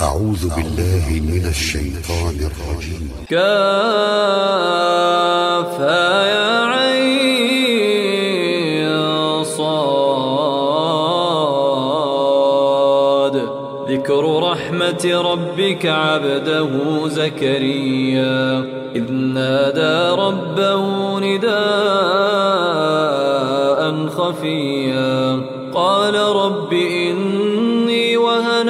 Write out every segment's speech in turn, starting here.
أعوذ بالله من الشيطان الرجيم. كافها يا عين صاد. ذكر رحمة ربك عبده زكريا. إذ نادى ربه نداء خفيا. قال رب وهن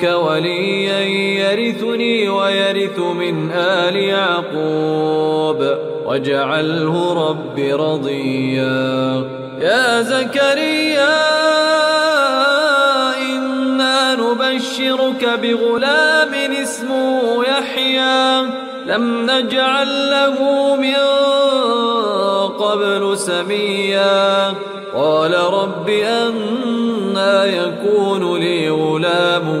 لدنك وليا يرثني ويرث من آل يعقوب. واجعله رب رضيا. يا زكريا إنا نبشرك بغلام اسمه يحيى. لم نجعل له من قبل سميا. قال رب أنا يكون لي غلام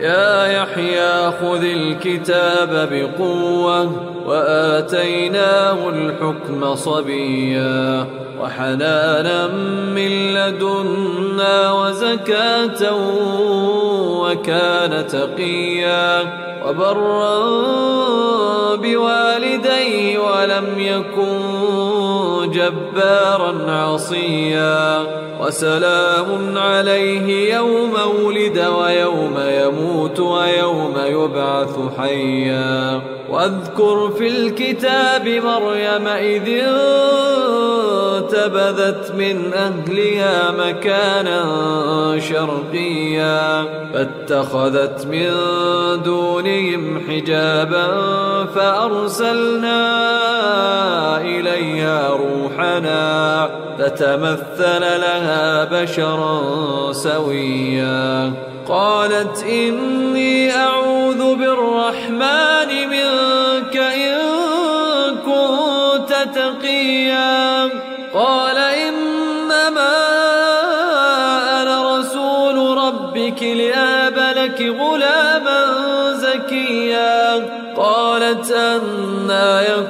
يا يحيى خذ الكتاب بقوة وآتيناه الحكم صبيا وحنانا من لدنا وزكاة وكان تقيا وبرا بوالديه ولم يكن جبارا عصيا وسلام عليه يوم ولد ويوم يموت ويوم يبعث حيا. وأذكر في الكتاب مريم إذ انتبذت من أهلها مكانا شرقيا فاتخذت من دونهم حجابا فأرسلنا إليها روحنا فتمثل لها بشرا سويا. قالت إني أعوذ بالرحمن منك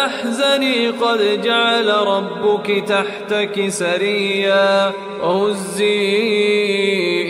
تحزني قد جعل ربك تحتك سريا وهزي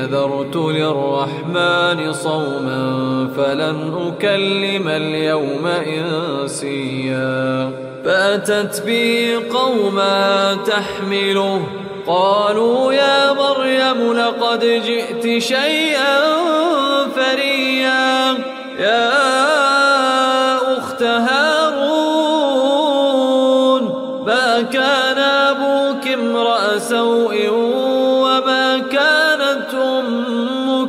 نذرت للرحمن صوما فلن أكلم اليوم إنسيا. فأتت به قوما تحمله قالوا يا مريم لقد جئت شيئا فريا. يا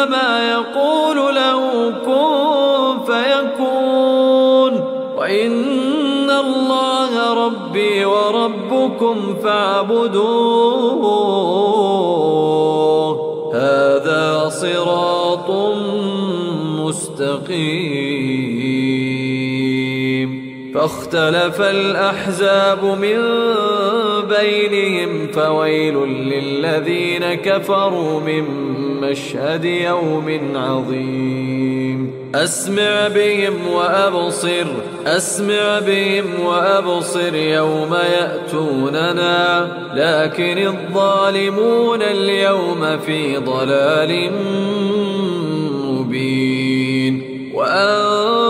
فإنما يقول له كن فيكون وإن الله ربي وربكم فاعبدوه. هذا صراط مستقيم. فاختلف الأحزاب من بينهم فويل للذين كفروا من مشهد يوم عظيم. أسمع بهم وأبصر أسمع بهم وأبصر يوم يأتوننا. لكن الظالمون اليوم في ضلال مبين. وأنذرهم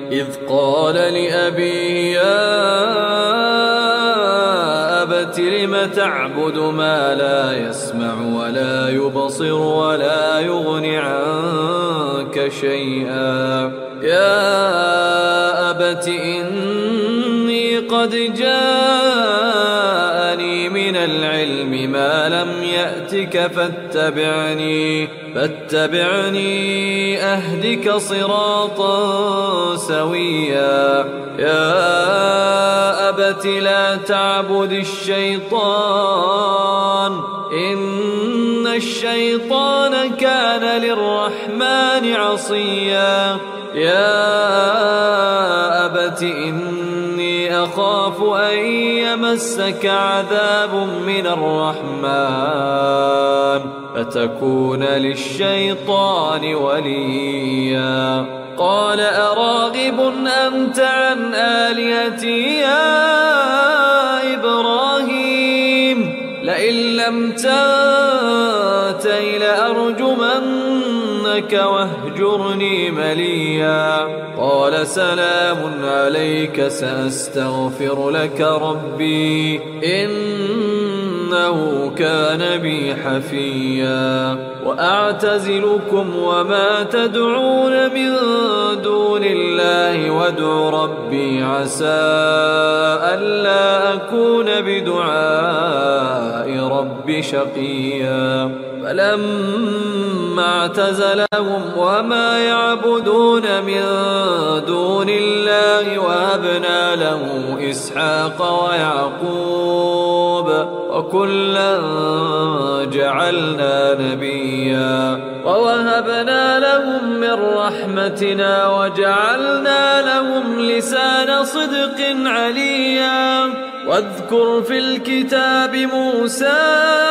إذ قال لأبيه يا أبت لم تعبد ما لا يسمع ولا يبصر ولا يغني عنك شيئا؟ يا أبت إني قد من العلم ما لم يأتك فاتبعني فاتبعني أهدك صراطا سويا. يا أبت لا تعبد الشيطان إن الشيطان كان للرحمن عصيا. يا أبت إني أخاف يمسك عذاب من الرحمن فتكون للشيطان وليا؟ قال أراغب أنت عن آلهتي يا إبراهيم لئن لم تنتهي لأرجمنك واهجرني مليا. سلام عليك سأستغفر لك ربي. إنه كان بي حفيا. وأعتزلكم وما تدعون من دون الله وادع ربي عسى ألا أكون بدعاء رب شقيا. فلما اعتزلهم وما يعبدون من دون الله وهبنا له إسحاق ويعقوب وكلا جعلنا نبيا ووهبنا لهم من رحمتنا وجعلنا لهم لسان صدق عليا واذكر في الكتاب موسى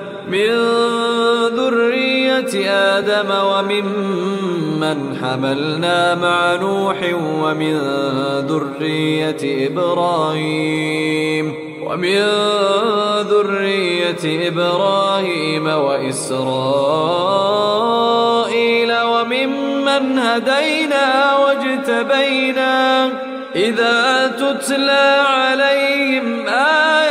من ذرية آدم وممن حملنا مع نوح ومن ذرية إبراهيم ومن ذرية إبراهيم وإسرائيل وممن هدينا واجتبينا إذا تتلى عليهم الرحمن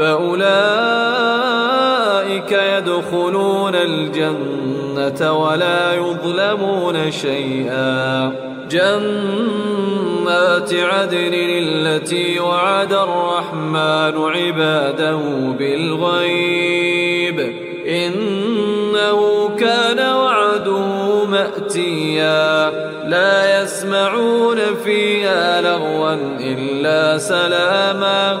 فأولئك يدخلون الجنة ولا يظلمون شيئا. جنات عدن التي وعد الرحمن عباده بالغيب. إنه كان وعده مأتيا. لا يسمعون فيها لغوا إلا سلاما.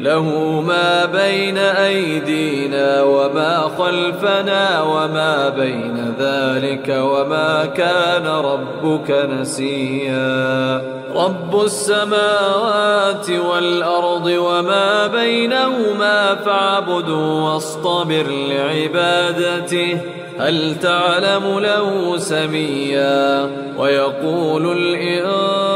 له ما بين أيدينا وما خلفنا وما بين ذلك وما كان ربك نسيا. رب السماوات والأرض وما بينهما فاعبدوا واصطبر لعبادته. هل تعلم له سميا؟ ويقول الإنسان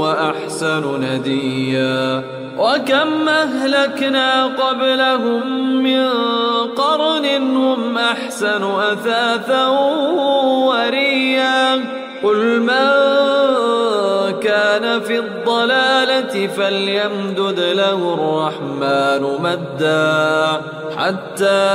وأحسن نديا. وكم أهلكنا قبلهم من قرن هم أحسن أثاثا وريا. قل من كان في الضلالة فليمدد له الرحمن مدا. حتى